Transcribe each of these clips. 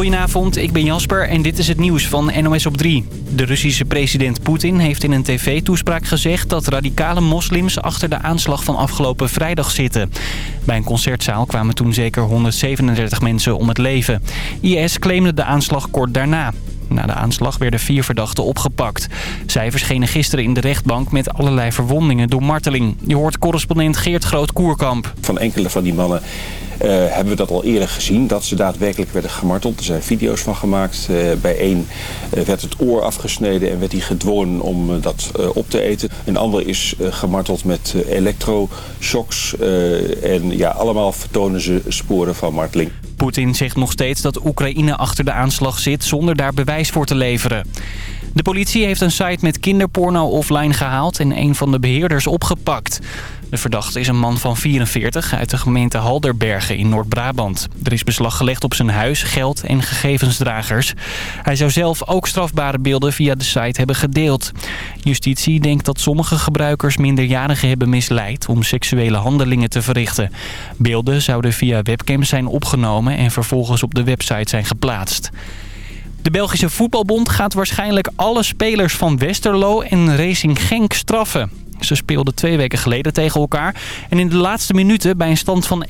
Goedenavond, ik ben Jasper en dit is het nieuws van NOS op 3. De Russische president Poetin heeft in een tv-toespraak gezegd... dat radicale moslims achter de aanslag van afgelopen vrijdag zitten. Bij een concertzaal kwamen toen zeker 137 mensen om het leven. IS claimde de aanslag kort daarna. Na de aanslag werden vier verdachten opgepakt. Zij verschenen gisteren in de rechtbank met allerlei verwondingen door marteling. Je hoort correspondent Geert Groot-Koerkamp. Van enkele van die mannen hebben we dat al eerder gezien, dat ze daadwerkelijk werden gemarteld. Er zijn video's van gemaakt. Uh, bij één uh, werd het oor afgesneden en werd hij gedwongen om dat op te eten. Een ander is gemarteld met elektroshocks. en ja, allemaal vertonen ze sporen van marteling. Poetin zegt nog steeds dat Oekraïne achter de aanslag zit zonder daar bewijs voor te leveren. De politie heeft een site met kinderporno offline gehaald en een van de beheerders opgepakt. De verdachte is een man van 44 uit de gemeente Halderbergen in Noord-Brabant. Er is beslag gelegd op zijn huis, geld en gegevensdragers. Hij zou zelf ook strafbare beelden via de site hebben gedeeld. Justitie denkt dat sommige gebruikers minderjarigen hebben misleid om seksuele handelingen te verrichten. Beelden zouden via webcams zijn opgenomen en vervolgens op de website zijn geplaatst. De Belgische Voetbalbond gaat waarschijnlijk alle spelers van Westerlo en Racing Genk straffen. Ze speelden twee weken geleden tegen elkaar. En in de laatste minuten bij een stand van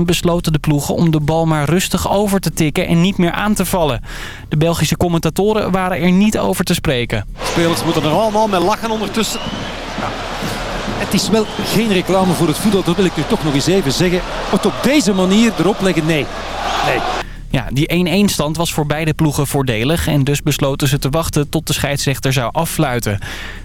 1-1 besloten de ploegen om de bal maar rustig over te tikken en niet meer aan te vallen. De Belgische commentatoren waren er niet over te spreken. Spelers moeten er allemaal met lachen ondertussen. Ja. Het is wel geen reclame voor het voetbal, dat wil ik nu toch nog eens even zeggen. Het op deze manier erop leggen, nee. Nee. Ja, die 1-1 stand was voor beide ploegen voordelig en dus besloten ze te wachten tot de scheidsrechter zou affluiten.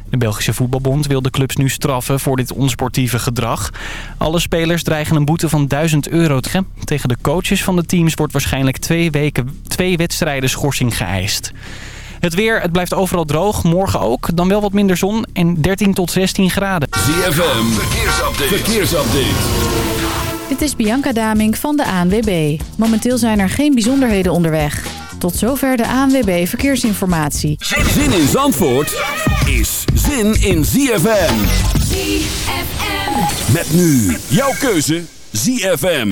De Belgische Voetbalbond wil de clubs nu straffen voor dit onsportieve gedrag. Alle spelers dreigen een boete van 1000 euro. Tegen de coaches van de teams wordt waarschijnlijk twee, weken, twee wedstrijden schorsing geëist. Het weer, het blijft overal droog. Morgen ook, dan wel wat minder zon en 13 tot 16 graden. ZFM, verkeersupdate. verkeersupdate. Dit is Bianca Daming van de ANWB. Momenteel zijn er geen bijzonderheden onderweg. Tot zover de ANWB Verkeersinformatie. Zin in Zandvoort is zin in ZFM. ZFM. Met nu jouw keuze ZFM.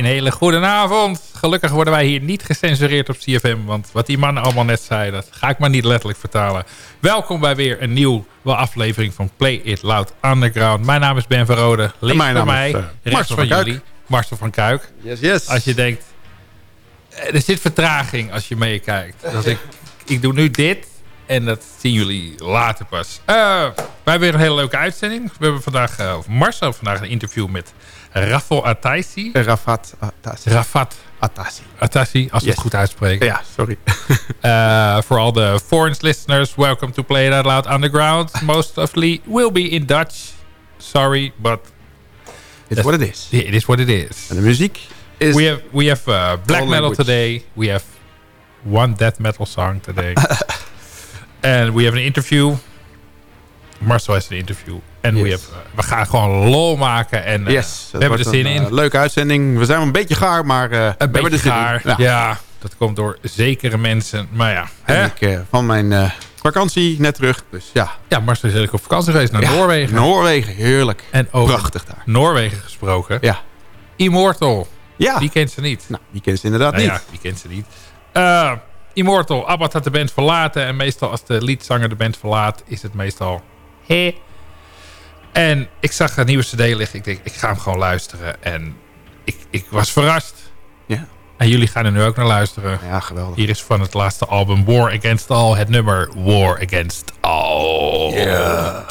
Een hele goede avond. Gelukkig worden wij hier niet gecensureerd op CFM. Want wat die man allemaal net zei, dat ga ik maar niet letterlijk vertalen. Welkom bij weer een nieuwe aflevering van Play It Loud Underground. Mijn naam is Ben Verrode. Links mijn naam mij, is, uh, rechts Marcel van jullie, Marcel van Kuik. Yes, yes. Als je denkt, eh, er zit vertraging als je meekijkt. Dat ik, ik doe nu dit en dat zien jullie later pas. Eh, wij hebben weer een hele leuke uitzending. We hebben vandaag, eh, of Marcel vandaag een interview met Rafal Ataisi. Rafat Atassi. Rafat Atassi. Atassi, als Yes. het goed uitspreken. Ja, sorry. Uh, for all the foreign listeners, welcome to Play It Out Loud Underground. Mostly will be in Dutch. Sorry, but It's what it is. it is what it is. En de muziek is... We have we have uh, black metal language. today. We have one death metal song today, and we have an interview. Marcel has an interview, en we Yes. we gaan gewoon lol maken en uh, Yes. we hebben er zin in. Een leuke uitzending. We zijn een beetje gaar, maar... eh, we een hebben beetje er zin in. gaar. Ja. Ja. dat komt door zekere mensen. Maar ja, hè? Ik eh, van mijn eh, vakantie net terug. Dus ja. ja, Marcel is eigenlijk op vakantie geweest naar Ja, Noorwegen. Noorwegen, heerlijk. en over Prachtig daar. Noorwegen gesproken. Ja. Immortal, Ja. die kent ze niet. Nou, die kennen ze inderdaad Nou niet. ja, die kent ze niet. Eh, Immortal, Abbat had de band verlaten. En meestal als de leadzanger de band verlaat, is het meestal... Hé. En ik zag een nieuwe cd liggen. Ik denk, ik ga hem gewoon luisteren. En ik, ik was verrast. Ja. En jullie gaan er nu ook naar luisteren. Ja, geweldig. Hier is van het laatste album War Against All het nummer War Against All. Ja.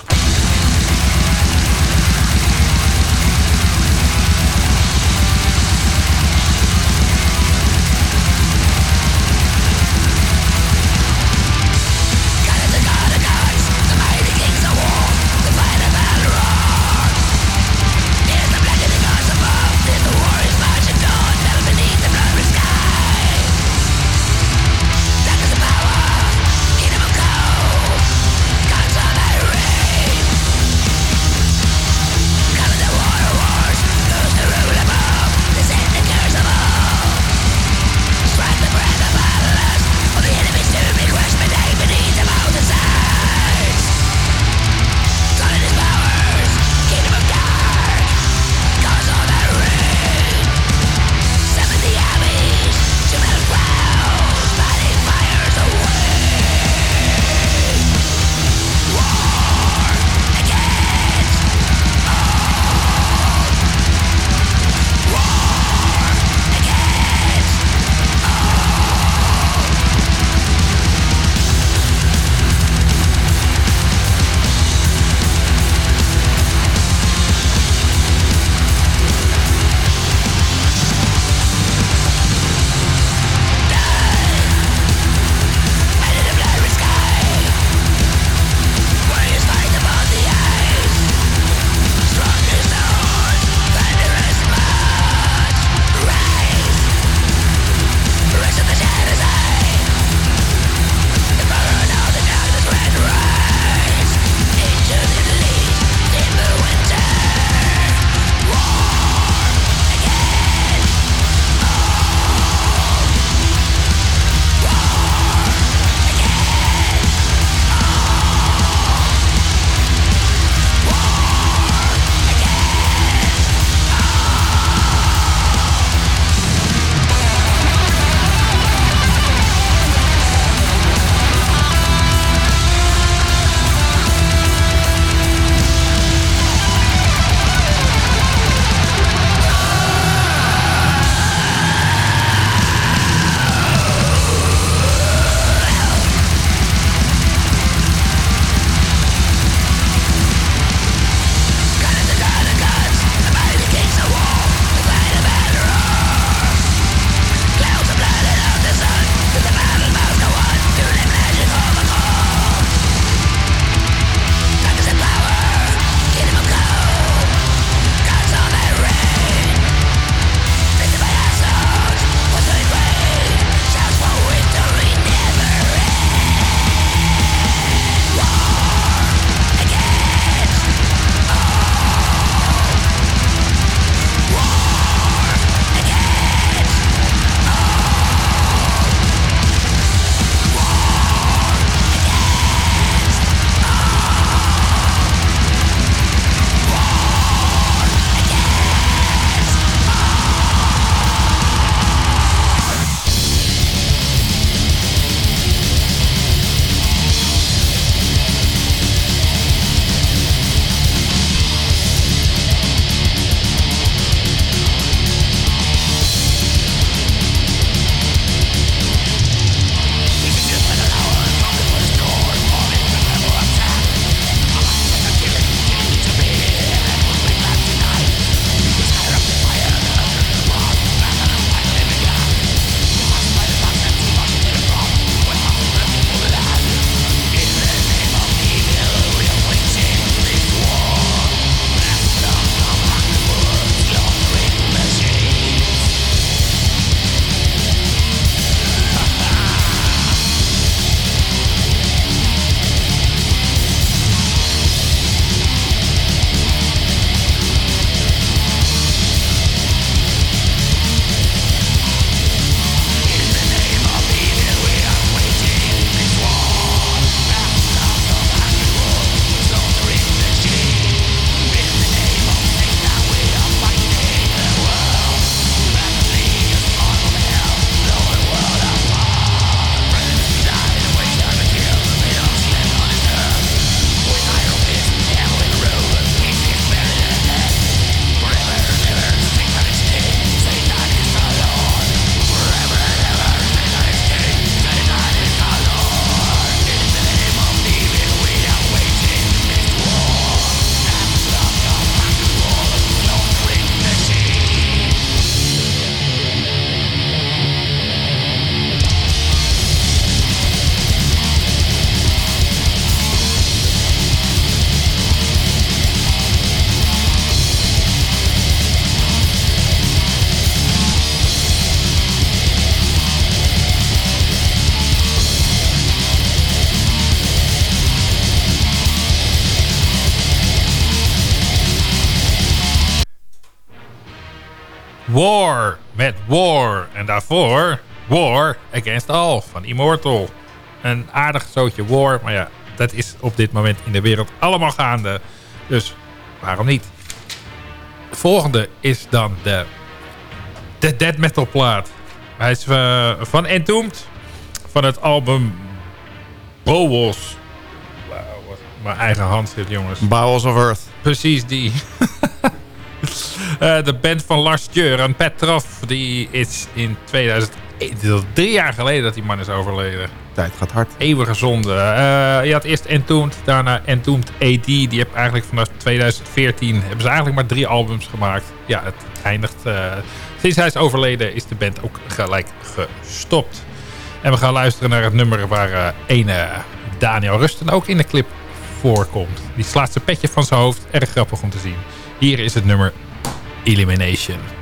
Daarvoor War Against All van Immortal. Een aardig zootje War, maar ja, dat is op dit moment in de wereld allemaal gaande. Dus waarom niet? De volgende is dan de, de death metal plaat. Hij is uh, van Entombed. Van het album Bowels. Wow, mijn eigen hand zit, jongens. Bowels of Earth. Precies die. uh, de band van Lars Jeur Petrov. Die is in 2001. Drie jaar geleden dat die man is overleden. Tijd gaat hard. Eeuwige zonde. Uh, je had eerst Entombed, daarna Entombed AD. Die heb eigenlijk vanaf 2014 hebben ze eigenlijk maar drie albums gemaakt. Ja, het eindigt... Uh, sinds hij is overleden is de band ook gelijk gestopt. En we gaan luisteren naar het nummer waar ene Daniel Rusten ook in de clip voorkomt. Die slaat zijn petje van zijn hoofd. Erg grappig om te zien. Hier is het nummer Elimination.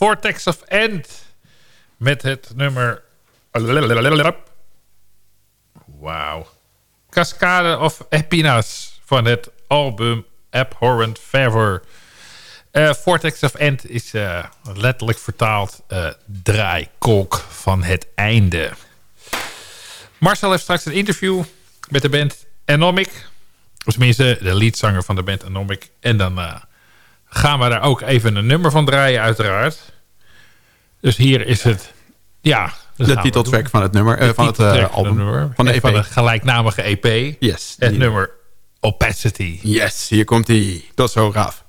Vortex of End met het nummer... Wauw. Cascade of Epinas van het album Abhorrent Fever. Uh, Vortex of End is uh, letterlijk vertaald uh, draaikolk van het einde. Marcel heeft straks een interview met de band Anomic. Of tenminste, de leadzanger van de band Anomic. En dan gaan we daar ook even een nummer van draaien uiteraard. Dus hier is het... Ja, de titeltrack van het nummer. Uh, van het uh, album. Nummer, van de EP. Van de gelijknamige EP. Yes. Het nummer Opacity. Yes, hier komt hij. Tot zo, Raaf.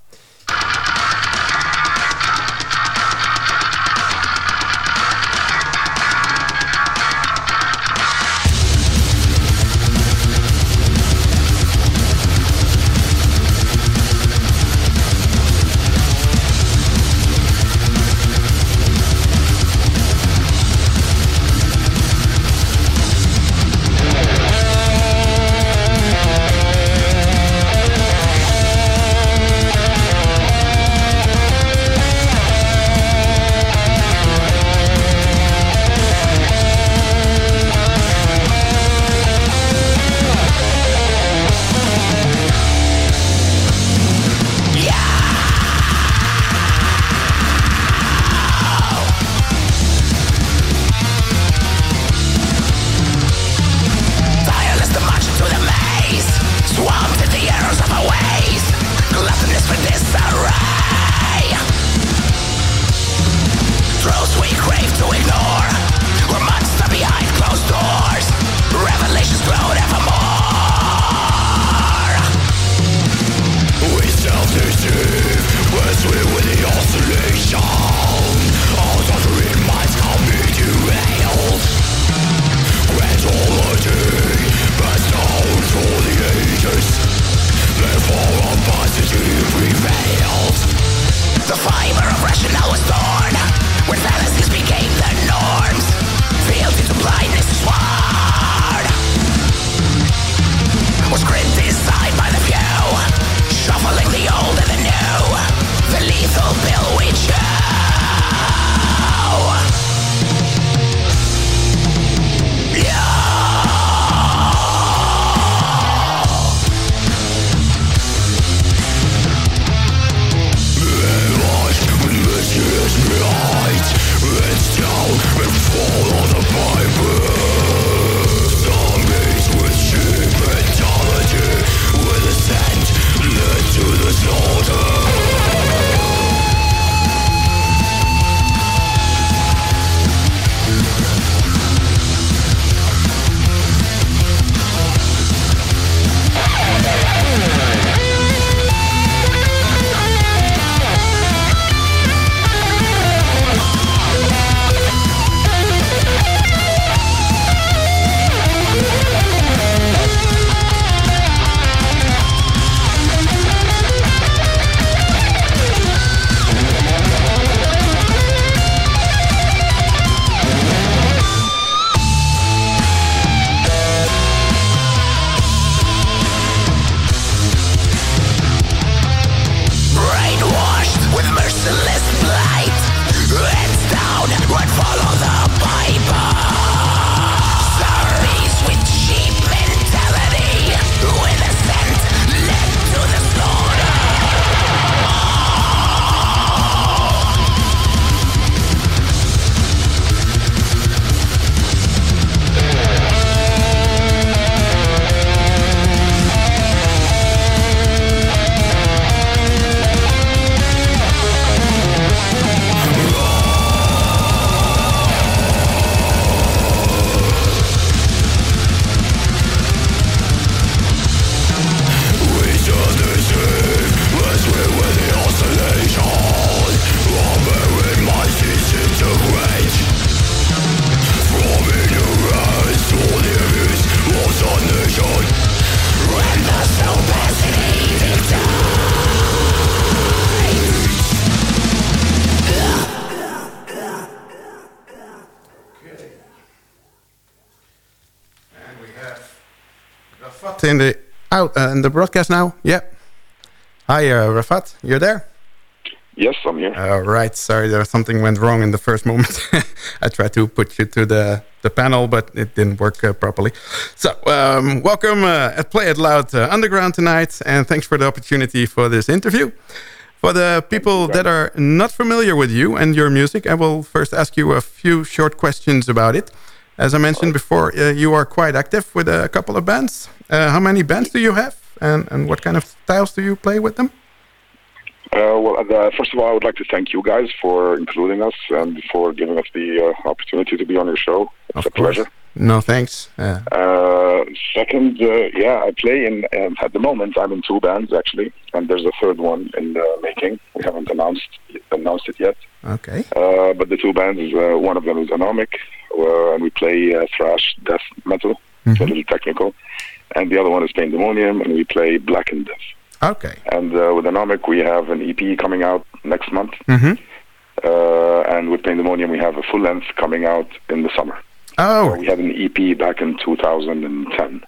Out uh, in the broadcast now? Yeah. Hi, uh, Rafat. You're there? Yes, I'm here. All right. Sorry, there something went wrong in the first moment. I tried to put you to the, the panel, but it didn't work uh, properly. So, um, welcome uh, at Play It Loud uh, Underground tonight, and thanks for the opportunity for this interview. For the people that are not familiar with you and your music, I will first ask you a few short questions about it. As I mentioned before, uh, you are quite active with a couple of bands. Uh, how many bands do you have, and, and what kind of styles do you play with them? Uh, well, uh, first of all, I would like to thank you guys for including us and for giving us the uh, opportunity to be on your show. It's of a pleasure. No, thanks. Uh, second, uh, yeah, I play in. Um, at the moment, I'm in two bands actually, and there's a third one in the making. We haven't announced announced it yet. Okay. Uh, but the two bands, one of them is Anomic, and we play thrash, death metal, mm -hmm. a little technical, and the other one is Pandemonium, and we play black and death. Okay. And uh, with Anomic, we have an EP coming out next month. Mm-hmm. Uh, and with Pandemonium, we have a full length coming out in the summer. Oh. So we had an EP back in 2010.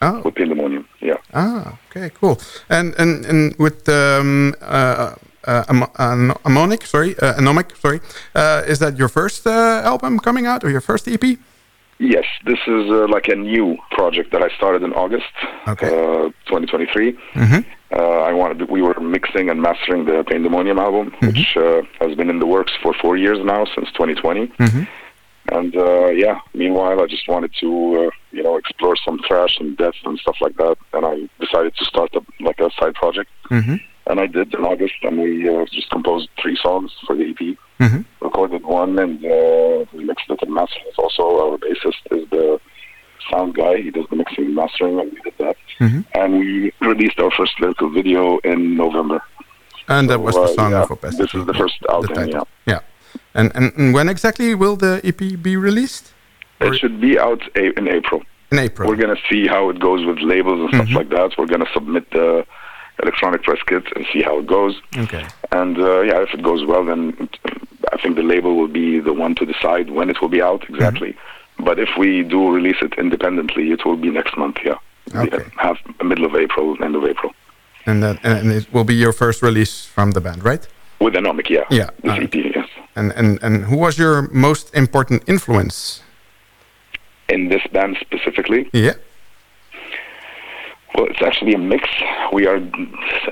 Oh. With Pandemonium, yeah. Ah, okay, cool. And and and with um, uh, uh, Am- Ammonic, sorry, uh, Anomic, sorry, uh, is that your first uh, album coming out or your first EP? Yes, this is uh, like a new project that I started in August, okay. uh, 2023. Mm-hmm. Uh, I wanted we were mixing and mastering the Pandemonium album, mm-hmm. which uh, has been in the works for four years now, since 2020. Mm-hmm. And uh, yeah, meanwhile, I just wanted to uh, you know explore some thrash and death and stuff like that, and I decided to start a, like a side project. Mm-hmm. And I did in August, and we uh, just composed three songs for the EP. Mm-hmm. Recorded one, and uh, we mixed it and mastered it. Also, our bassist is the sound guy. He does the mixing and mastering, and we did that. Mm-hmm. And we released our first lyrical video in November. And that So, was the uh, song yeah, of Opacity. This is the first album, title. yeah. Yeah. And, and and when exactly will the EP be released? It should be out a- in April. In April. We're gonna see how it goes with labels and stuff Mhm. like that. We're gonna submit the electronic press kit and see how it goes. Okay. And uh, yeah, if it goes well, then I think the label will be the one to decide when it will be out exactly. But if we do release it independently, it will be next month. Yeah, Okay. half middle of April, end of April. And that and it will be your first release from the band, right? With Anomic, yeah. Yeah. This uh, EP, yes. and and and who was your most important influence? In this band specifically, Yeah. Well, it's actually a mix. We are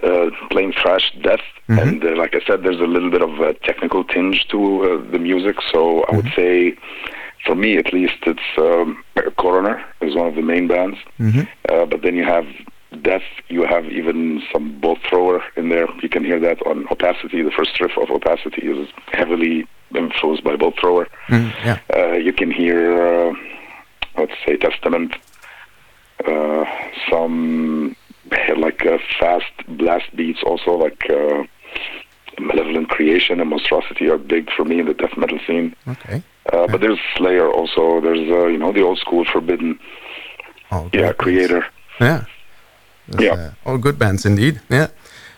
uh, playing thrash death, Mhm. and uh, like I said, there's a little bit of a technical tinge to uh, the music. So I would say, for me at least, it's um, Coroner is one of the main bands. Mm-hmm. Uh, but then you have Death. You have even some bolt thrower in there. You can hear that on Opacity. The first riff of Opacity is heavily influenced by bolt thrower. yeah. Uh, you can hear, uh, let's say, Testament, uh, some like uh, fast blast beats, also like uh, Malevolent Creation and Monstrosity are big for me in the death metal scene. Okay. Uh, But there's Slayer also. There's uh, you know the old school Forbidden, All yeah, great Creator. bands. Yeah. That's, Yeah. uh, all good bands indeed. Yeah.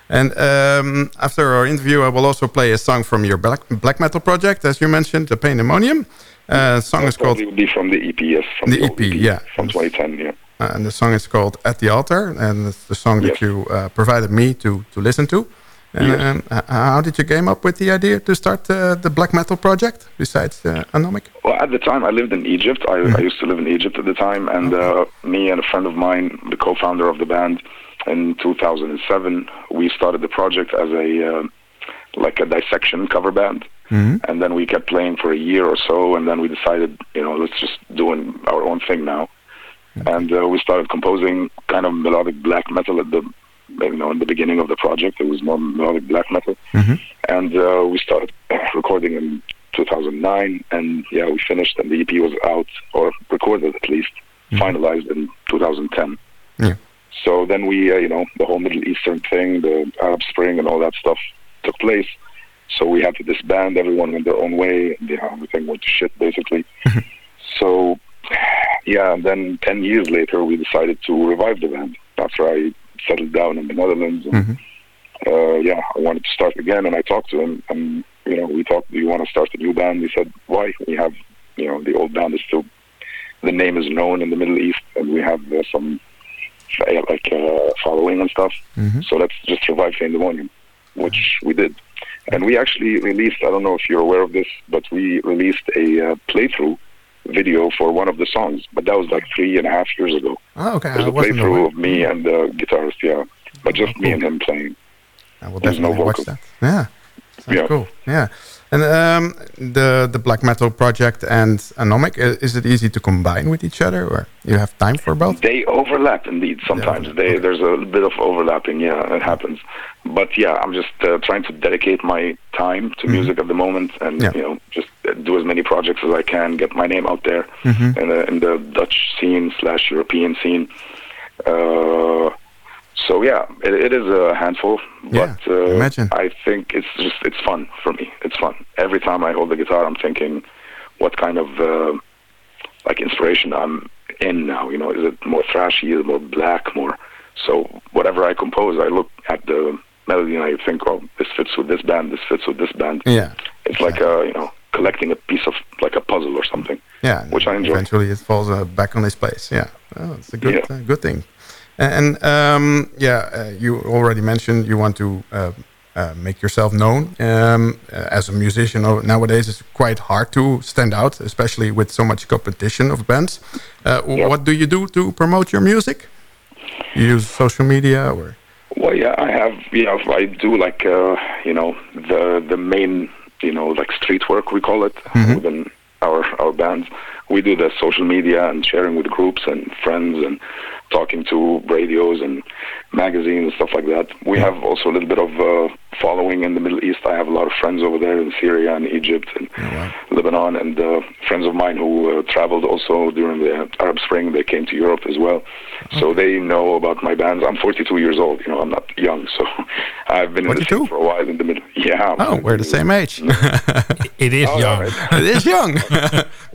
And um, after our interview, I will also play a song from your black, black metal project, as you mentioned, the Pandemonium. Uh, the song is called Probably would be from the EP, yes, from The old EP, yeah. from 2010, yeah. Uh, and the song is called At the Altar, and it's the song that you uh, provided me to, to listen to. And, Yes. um, how did you came up with the idea to start uh, the black metal project besides uh, Anomic? Well, at the time, I lived in Egypt. I, I used to live in Egypt at the time, and uh, me and a friend of mine, the co-founder of the band, in 2007, we started the project as a uh, like a dissection cover band, Mhm. and then we kept playing for a year or so, and then we decided, you know, let's just do our own thing now, and uh, we started composing kind of melodic black metal at the, you know, in the beginning of the project. It was more melodic black metal, Mhm. and uh, we started recording in 2009, and yeah, we finished, and the EP was out or recorded at least, finalized in 2010. Yeah. So then we, uh, you know, the whole Middle Eastern thing, the Arab Spring, and all that stuff took place. So we had to disband. Everyone went their own way. And, yeah, everything went to shit basically. so, yeah, and then ten years later, we decided to revive the band after I settled down in the Netherlands. And, Mhm. uh, yeah, I wanted to start again, and I talked to him, and you know, we talked. Do you want to start a new band? He said, Why? We have, you know, the old band is still. The name is known in the Middle East, and we have uh, some uh, like uh, following and stuff. Mhm. So let's just revive Pandemonium, which we did. And we actually released, I don't know if you're aware of this, but we released a uh, playthrough video for one of the songs, but that was like three and a half years ago. Oh, okay. There's I a playthrough of me and the guitarist, yeah. But just oh, me and him playing. Ah, I will There's no definitely watch that. Yeah. Sounds Yeah. cool. Yeah. And um, the the black metal project and Anomic, is it easy to combine with each other, or you have time for both? They overlap indeed sometimes. Yeah, they, okay. There's a bit of overlapping, yeah, it happens. But yeah, I'm just uh, trying to dedicate my time to music at the moment and. Yeah. you know, just uh, do as many projects as I can, get my name out there Mm-hmm. in, the, in the Dutch scene slash European scene. Uh, so yeah, it, it is a handful, Yeah, but uh, imagine. I think it's just it's fun for me. It's fun. Every time I hold the guitar, I'm thinking, what kind of uh, like inspiration I'm in now. You know, is it more thrashy, is it more black, more? So whatever I compose, I look at the melody and I think, oh, this fits with this band, this fits with this band. Yeah. It's like a you know collecting a piece of like a puzzle or something. Yeah. Which I enjoy. Eventually, it falls uh, back on its place. Yeah. Oh, it's a good Yeah. uh, good thing. And um, yeah, uh, you already mentioned you want to uh, uh, make yourself known um, uh, as a musician. Oh, Nowadays, it's quite hard to stand out, especially with so much competition of bands. Uh, Yeah. What do you do to promote your music? You use social media or? Well, yeah, I have. You know, I do like uh, you know the the main you know like street work we call it within our our bands. We do the social media and sharing with groups and friends and talking to radios and magazines and stuff like that. We have also a little bit of uh, following in the Middle East. I have a lot of friends over there in Syria and Egypt and Lebanon, and uh, friends of mine who uh, traveled also during the Arab Spring. They came to Europe as well, so they know about my bands. I'm 42 years old. You know, I'm not young, so I've been in the 42? scene for a while in the middle. Yeah. Oh, we're the same age. It is Oh, young. yeah, it is young.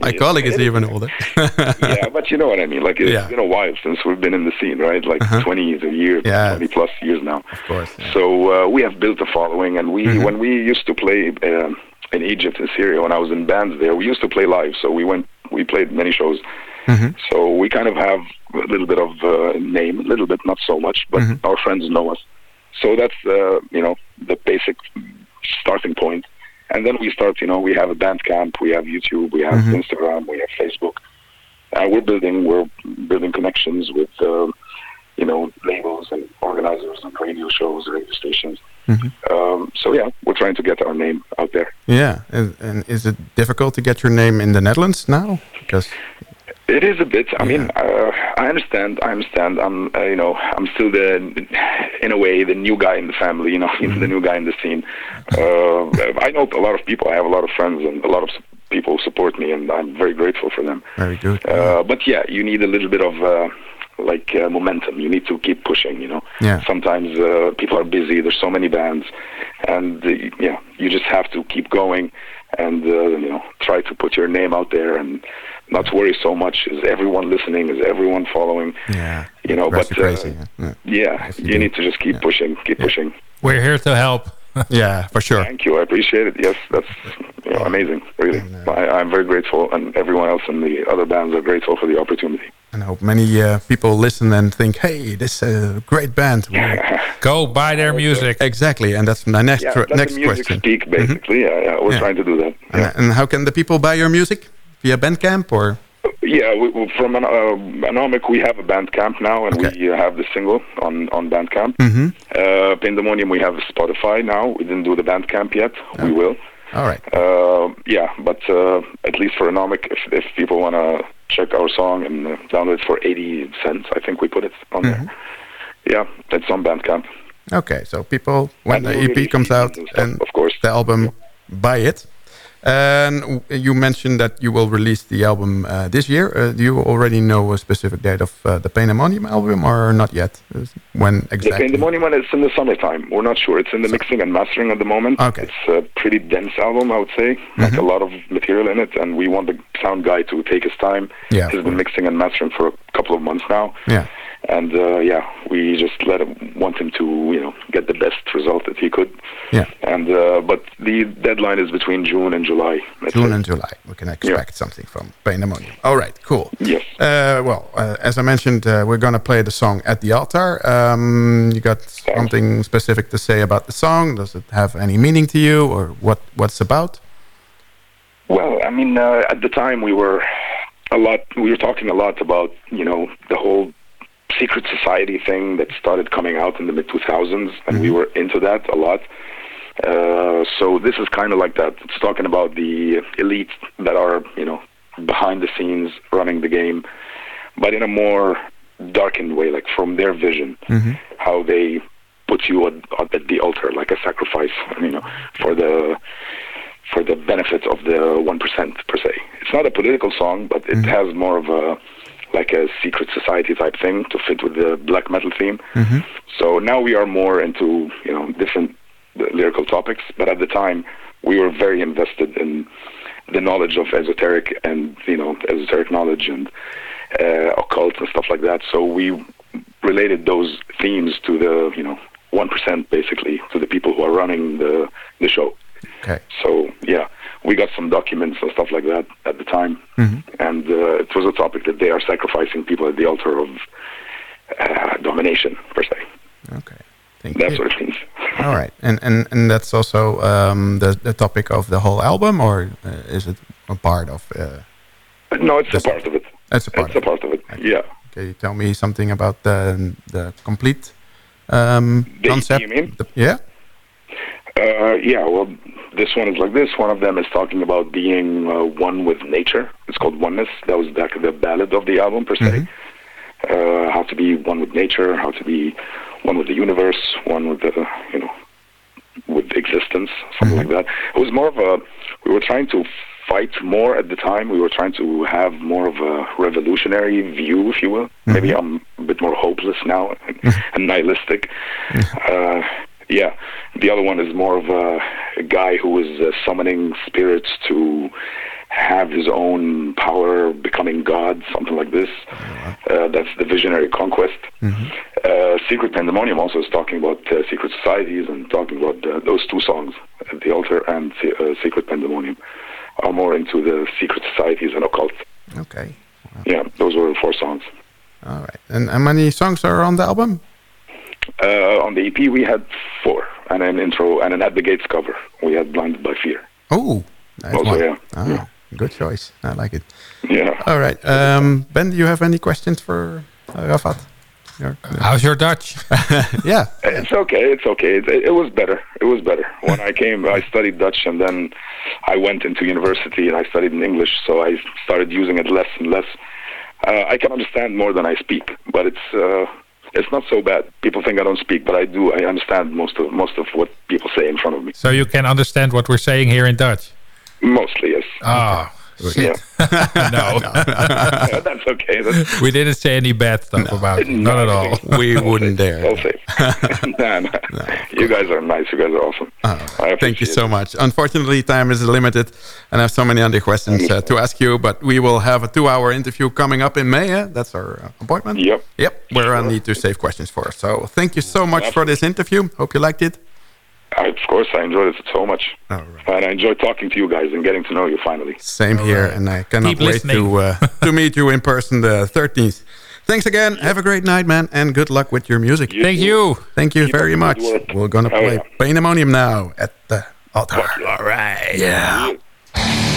My Yeah, colleague is it is. even older. yeah, but you know what I mean. Like it's Yeah. been a while since we've been in the scene, right? Like 20 years a year, Yeah. 20 plus years now. Of course. yeah. So uh, we have built a following, and we Mm-hmm. when we used to play um in Egypt and Syria when I was in bands there, we used to play live. So we went, we played many shows. Mm-hmm. So we kind of have a little bit of uh, name, a little bit, not so much, but Mm-hmm. our friends know us. So that's uh, you know the basic starting point. And then we start, you know, we have a Bandcamp, we have YouTube, we have Mm-hmm. Instagram, we have Facebook. And we're building, we're building connections with, uh, you know, labels and organizers and radio shows, and radio stations. Mm-hmm. Um, so yeah, we're trying to get our name out there. Yeah, and, and is it difficult to get your name in the Netherlands now? Because It is a bit. I mean, uh, I understand. I understand. I'm, uh, you know, I'm still the, in a way, the new guy in the family. You know, the new guy in the scene. Uh, I know a lot of people. I have a lot of friends, and a lot of people support me, and I'm very grateful for them. very good. Uh, but yeah, you need a little bit of uh, like uh, momentum. You need to keep pushing. You know. Yeah. Sometimes uh, people are busy. There's so many bands, and uh, yeah, you just have to keep going, and uh, you know, try to put your name out there, and not worry so much. Is everyone listening? Is everyone following? yeah, You know, drives but uh, crazy. yeah. yeah, you you, need to just keep Yeah. pushing, keep pushing. We're here to help. yeah, for sure. Thank you. I appreciate it. Yes, that's you know, amazing. Really, And, uh, I, I'm very grateful, and everyone else in the other bands are grateful for the opportunity. And I hope many uh, people listen and think, "Hey, this is a great band." Go buy their music. exactly, and that's my next Yeah, tr- next music question. speak, basically. Yeah, yeah, we're Yeah. trying to do that. And, and how can the people buy your music via Bandcamp or? Yeah we, we- from an, uh, Anomic, we have a Bandcamp now, and Okay. we uh, have the single on, on Bandcamp. Mm-hmm. Uh, Pandemonium, we have Spotify now. We didn't do the Bandcamp yet. We will. All right. Uh, yeah, but uh, at least for Anomic, if, if people want to check our song and uh, download it for 80 cents, I think we put it on Mm-hmm. there. Yeah, it's on Bandcamp. Okay, so people, when And the EP comes out and of course. the album, buy it. And you mentioned that you will release the album uh, this year. Uh, do you already know a specific date of uh, the Pandemonium album or not yet? Uh, When The exactly? Pandemonium one is in the summertime. We're not sure. It's in the mixing and mastering at the moment. Okay. Mm-hmm. It's a pretty dense album, I would say. Like a lot of material in it, and we want the sound guy to take his time. Yeah, He's been mixing and mastering for a couple of months now. Yeah. And uh, yeah, we just let him want him to you know get the best result that he could. Yeah. And uh, but the deadline is between June and July. June say. and July. We can expect something from Pandemonium. All right, cool. Yes. Uh, well, uh, as I mentioned, uh, we're going to play the song at the altar. Um, you got something specific to say about the song? Does it have any meaning to you, or what? What's about? Well, I mean, uh, at the time we were a lot. We were talking a lot about you know the whole secret society thing that started coming out in the mid 2000s, and we mm-hmm. were into that a lot. Uh, so this is kind of like that. It's talking about the elite that are you know behind the scenes running the game, but in a more darkened way, like from their vision, mm-hmm. how they put you at, at the altar like a sacrifice, you know, for the for the benefit of the one percent per se. It's not a political song, but it mm-hmm. has more of a like a secret society type thing to fit with the black metal theme. So now we are more into you know different lyrical topics, but at the time we were very invested in the knowledge of esoteric and you know esoteric knowledge and uh, occult and stuff like that. So we related those themes to the you know one percent basically to the people who are running the the show. Okay. So yeah, we got some documents and stuff like that at the time, and uh, it was a topic that they are sacrificing people at the altar of uh, domination per se. Okay. Thank That's you. what it means. All right, and and and that's also um, the the topic of the whole album, or uh, is it a part of? Uh, No, it's a part of it. That's a part. It's a part of it. Yeah. Can you tell me something about the the complete um, The concept? you? The- yeah. Uh, yeah, well, this one is like this. One of them is talking about being uh, one with nature. It's called Oneness. That was back the ballad of the album, per se. Uh, how to be one with nature, how to be one with the universe, one with the, you know, with existence, something like that. It was more of a, we were trying to fight more at the time. We were trying to have more of a revolutionary view, if you will. Maybe I'm a bit more hopeless now and nihilistic. Uh, yeah, the other one is more of a, a guy who is uh, summoning spirits to have his own power, becoming God, something like this. Uh, that's the visionary conquest. Uh, Secret Pandemonium also is talking about uh, secret societies and talking about uh, those two songs, the altar and uh, Secret Pandemonium, are more into the secret societies and occult. Okay. Yeah, those were four songs. All right. And how many songs are on the album? Uh, on the EP, we had four, and an intro and an At the Gates cover. We had Blinded by Fear. Oh, nice Also, one. yeah. Ah, good choice. I like it. Yeah. All right. Um, ben, do you have any questions for uh, Rafat? Your- How's your Dutch? yeah. It's okay. It's okay. It, it was better. It was better. When I came, I studied Dutch, and then I went into university and I studied in English. So I started using it less and less. Uh, I can understand more than I speak, but it's uh, it's not so bad. People think I don't speak, but I do. I understand most of most of what people say in front of me. So you can understand what we're saying here in Dutch? Mostly, yes. Ah, Yeah. shit. no. That's okay. That's, we didn't say any bad stuff about it. Not at all. We wouldn't dare. All safe. nah, nah. You guys are nice. You guys are awesome. I Thank you so it. much. Unfortunately, time is limited, and I have so many other questions uh, to ask you. But we will have a two-hour interview coming up in May. eh? That's our uh, appointment. Yep. Yep. Where I need to save questions for. So thank you so much for this interview. Hope you liked it. I, of course, I enjoyed it so much. All And I enjoyed talking to you guys and getting to know you finally. Same here, and I cannot Keep wait listening. to uh, to meet you in person the 13th. Thanks again. Have a great night, man, and good luck with your music. Thank you. Thank you Keep very much. We're gonna Oh, play yeah. Pandemonium now at the altar. All right. Yeah. Thank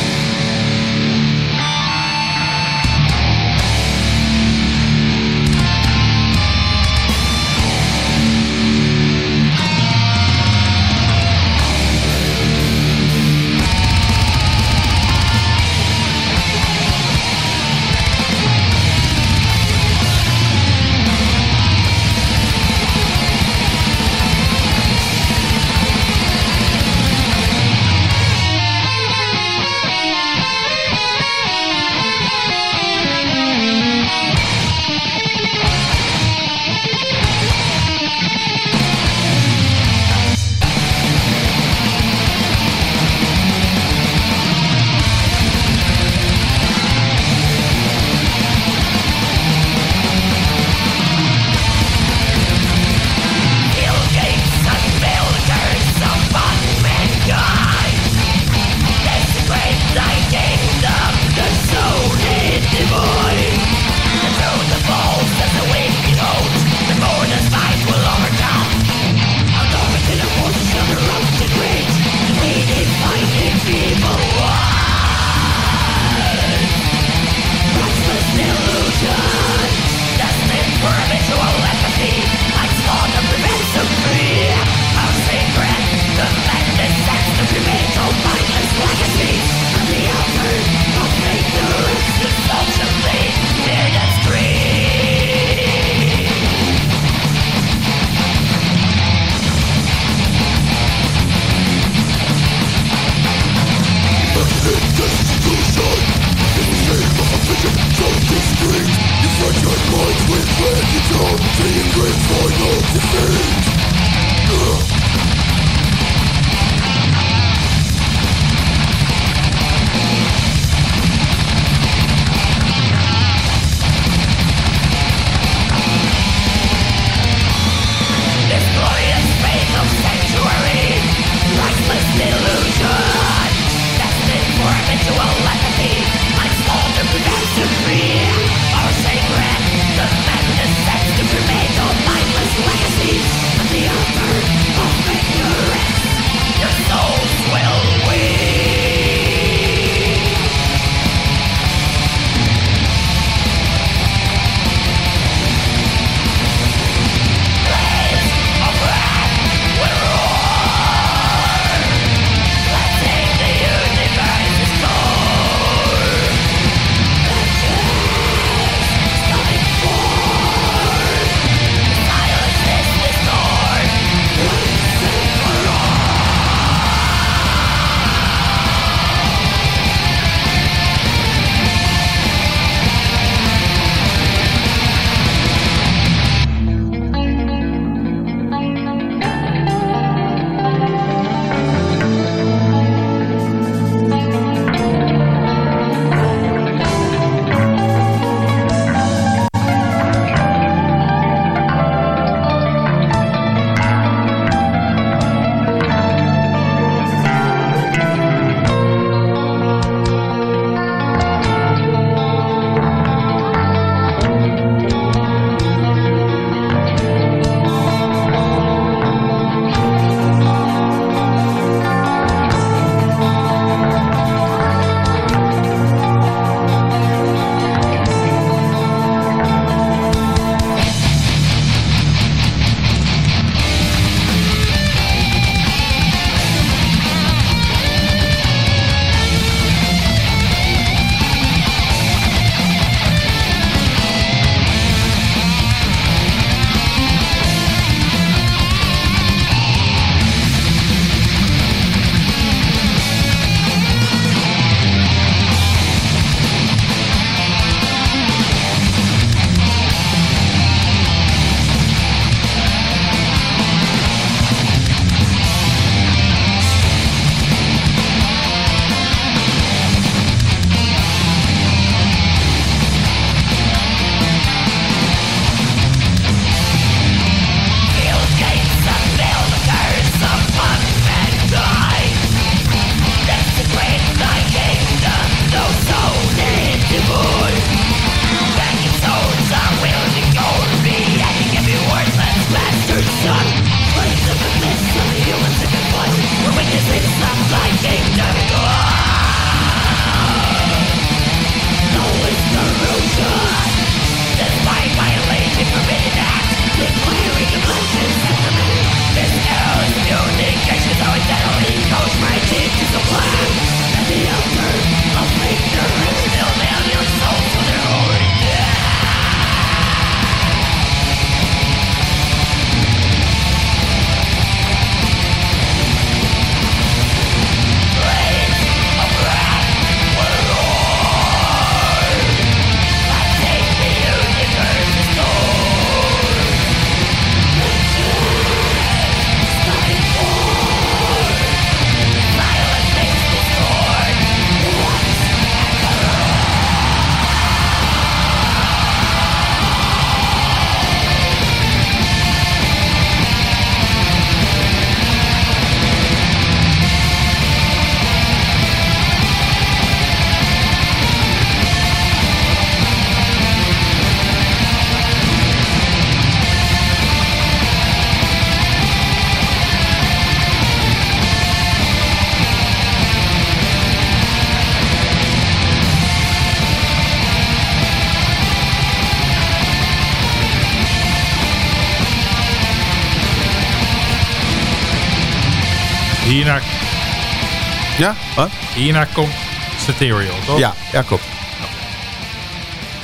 Ja? Wat? hierna komt Saterial, toch? Ja, ja, klopt.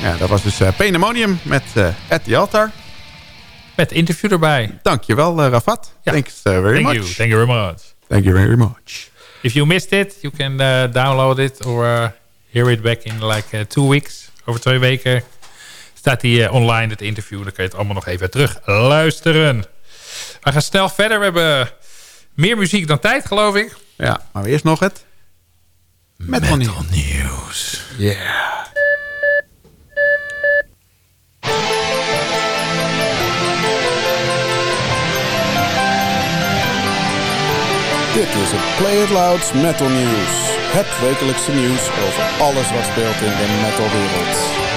Ja, dat was dus uh, Pandemonium met uh, At the Altar. Met interview erbij. Dankjewel, uh, Rafat. Ja. Thanks uh, very Thank much. you. Thank you very much. Thank you very much. If you missed it, you can uh, download it or hear it back in like two weeks. Over twee weken staat die uh, online, het interview. Dan kun je het allemaal nog even terug luisteren. We gaan snel verder. We hebben meer muziek dan tijd, geloof ik. Ja, maar eerst nog het... Metal, Metal News. Yeah. Dit is het Play It Loud Metal News. Het wekelijkse nieuws over alles wat speelt in de metalwereld.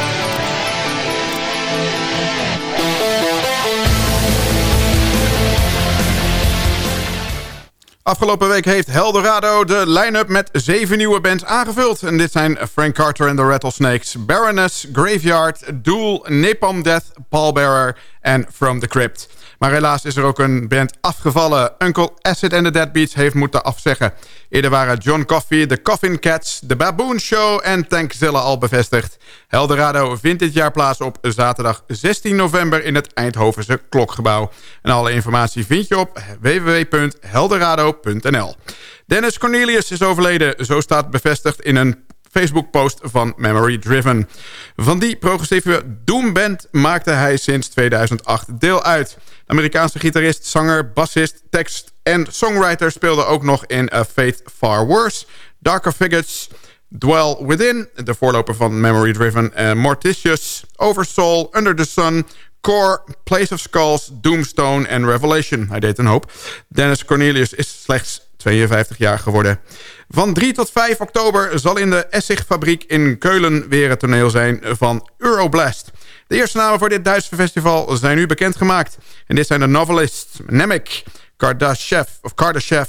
Afgelopen week heeft Eldorado de line-up met zeven nieuwe bands aangevuld. En dit zijn Frank Carter and the Rattlesnakes, Baroness, Graveyard, Duel, Napalm Death, Pallbearer en From the Crypt. Maar helaas is er ook een band afgevallen. Uncle Acid and the Deadbeats heeft moeten afzeggen. Eerder waren John Coffey, The Coffin Cats, The Baboon Show en Tankzilla al bevestigd. Eldorado vindt dit jaar plaats op zaterdag 16 november in het Eindhovense Klokgebouw. En alle informatie vind je op www.heldorado.nl. Dennis Cornelius is overleden, zo staat bevestigd in een Facebook-post van Memory Driven. Van die progressieve Doomband maakte hij sinds 2008 deel uit. Amerikaanse gitarist, zanger, bassist, tekst en songwriter... speelde ook nog in A Fate Far Worse, Darker Figures... Dwell Within, de voorloper van Memory Driven... en Morticius, Oversoul, Under the Sun... Core, Place of Skulls, Doomstone en Revelation. Hij deed een hoop. Dennis Cornelius is slechts 52 jaar geworden. Van 3 tot 5 oktober zal in de Essig-fabriek in Keulen weer het toneel zijn van Euroblast. De eerste namen voor dit Duitse festival zijn nu bekendgemaakt. En dit zijn de novelists Nemec, Kardashev, of Kardashev,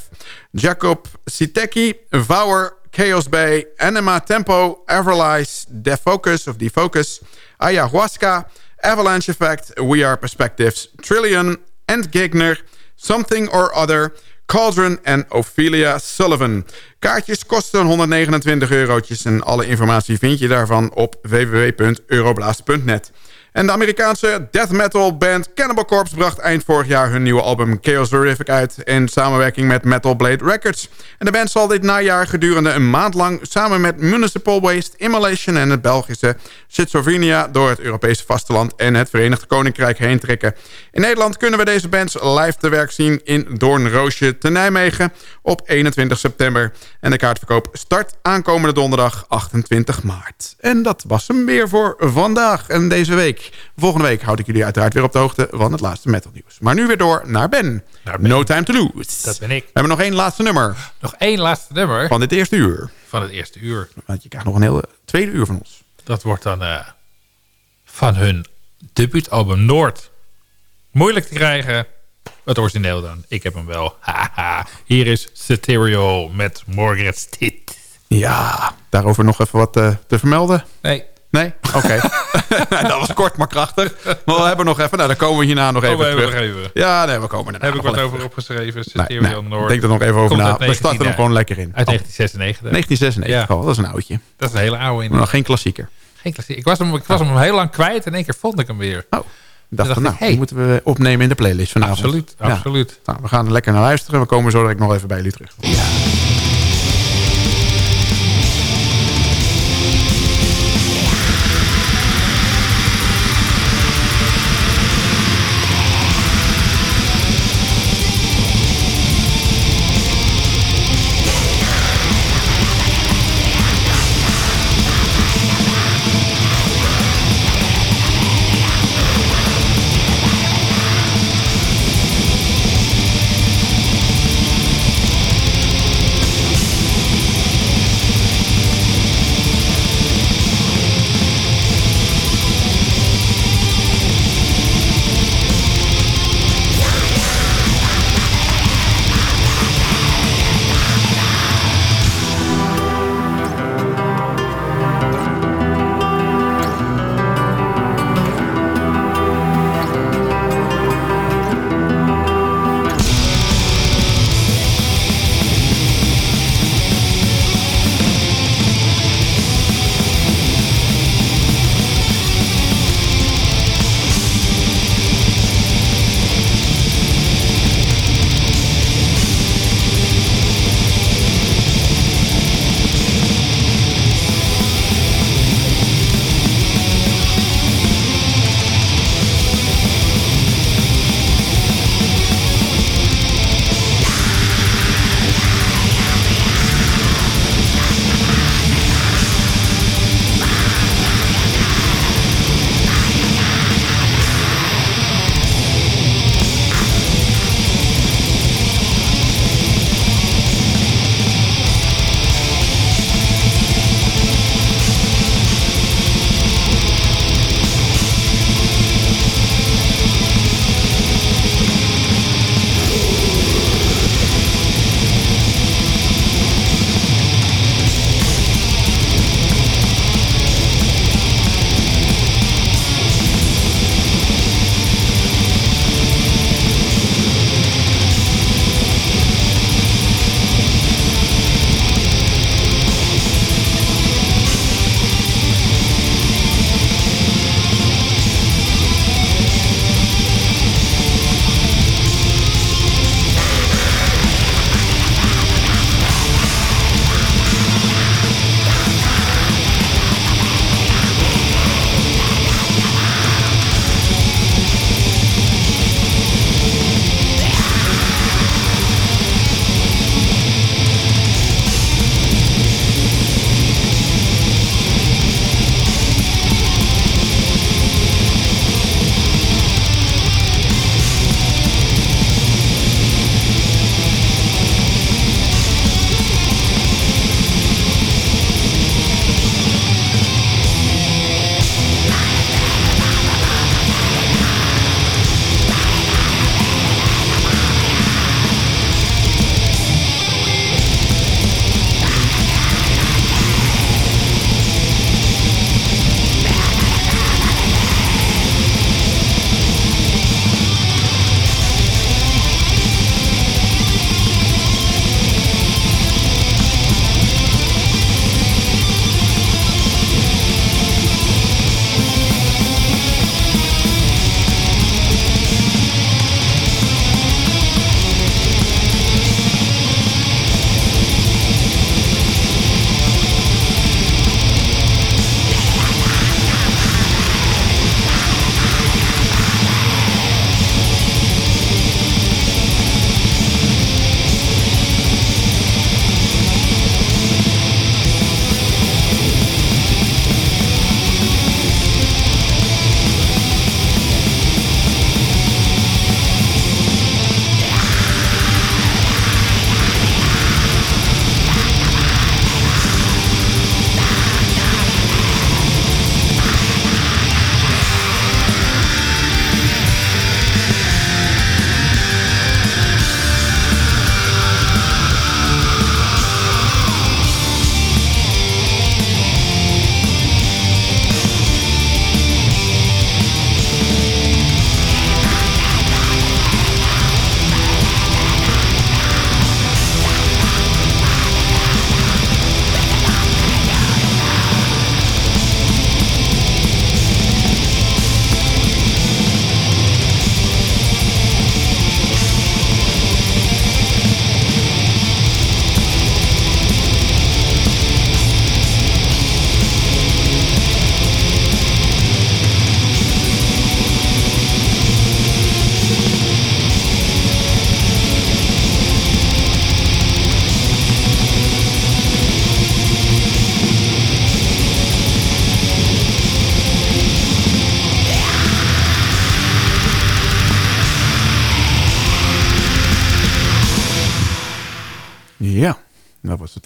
Jacob Siteki, Vouwer, Chaos Bay, Anima Tempo, Everlies, Defocus of Defocus, Ayahuasca, Avalanche Effect, We Are Perspectives, Trillion, End Gigner, Something or Other, Cauldron en Ophelia Sullivan. Kaartjes kosten 129 eurotjes en alle informatie vind je daarvan op www.euroblaast.net. En de Amerikaanse death metal band Cannibal Corpse bracht eind vorig jaar hun nieuwe album Chaos Horrific uit in samenwerking met Metal Blade Records. En de band zal dit najaar gedurende een maand lang samen met Municipal Waste, Immolation en het Belgische Schizophrenia door het Europese vasteland en het Verenigd Koninkrijk heen trekken. In Nederland kunnen we deze bands live te werk zien in Doornroosje te Nijmegen op 21 september. En de kaartverkoop start aankomende donderdag 28 maart. En dat was hem weer voor vandaag en deze week. Volgende week houd ik jullie uiteraard weer op de hoogte van het laatste metal nieuws. Maar nu weer door naar Ben. Naar Ben. No time to lose. Dat ben ik. We hebben nog één laatste nummer Nog één laatste nummer van dit eerste uur. van het eerste uur. Want je krijgt nog een hele tweede uur van ons. Dat wordt dan eh, van hun debuutalbum Noord. Moeilijk te krijgen. Het origineel dan. Ik heb hem wel. Haha. Hier is Stereo met Margaret Stitt. Ja, daarover nog even wat eh, te vermelden. Nee. Nee? Oké. dat was kort maar krachtig. Maar we hebben nog even. Nou, dan komen we hierna nog even Oh, we hebben terug. nog even. Ja, nee, we komen erna Heb ik wat over even opgeschreven. Nee, nee, Noord. denk er nog even over Komt na. We starten er 19, gewoon lekker in. Uit Oh, 1996. 1996 Ja. al. Dat is een oudje. Dat is een hele oude. Maar nog geen klassieker. Geen klassiek. Ik was, hem, ik was hem heel lang kwijt. En in één keer vond ik hem weer. Oh. Ik dacht, dacht van, nou, ik, hey. die moeten we opnemen in de playlist vanavond. Absoluut, Ja. absoluut. Nou, we gaan er lekker naar luisteren. We komen zo direct nog even bij jullie terug. Thank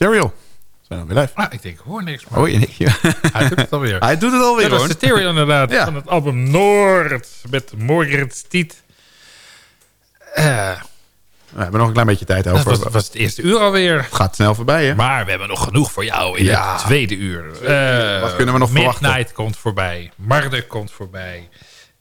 Stereo. Zijn we weer live. Ah, ik denk, hoor niks. Maar Oh, je niks. Ja. hij doet het alweer. Hij doet het alweer, Dat was hoor. de stereo inderdaad. Ja. Van het album Noord. Met Morgen Stiet. Eh, We hebben nog een klein beetje tijd over. was, dat was het eerste uur alweer. Het gaat snel voorbij, hè? Maar we hebben nog genoeg voor jou in Ja. het tweede uur. Eh, Wat kunnen we nog Midnight verwachten? komt voorbij. Marduk komt voorbij.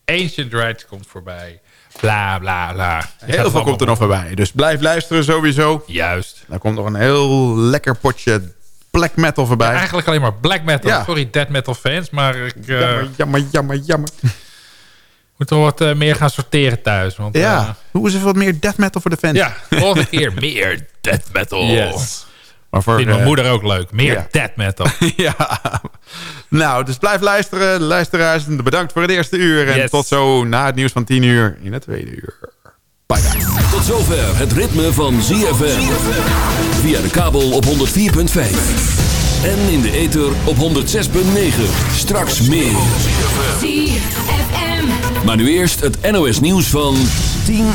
Ancient Rights komt voorbij. Bla, bla, bla. Heel veel komt er nog voorbij. Dus blijf luisteren sowieso. Juist. Er komt nog een heel lekker potje black metal voorbij. Eigenlijk alleen maar black metal. Ja. Sorry, dead metal fans. Maar ik eh, Jammer, jammer, jammer, jammer. moet toch wat eh, meer gaan sorteren thuis. Want, Ja, eh, hoe is er wat meer death metal voor de fans? ja, volgende keer meer death metal. Yes. Maar voor, Vindt mijn eh, moeder ook leuk. Meer ja. death metal. ja. Nou, dus blijf luisteren. Luisteraars, bedankt voor het eerste uur. En Yes. tot zo na het nieuws van 10 uur in het tweede uur. Bye bye. Tot zover het ritme van ZFM. Via de kabel op 104.5. En in de ether op 106.9. Straks meer. Maar nu eerst het NOS nieuws van 10 uur.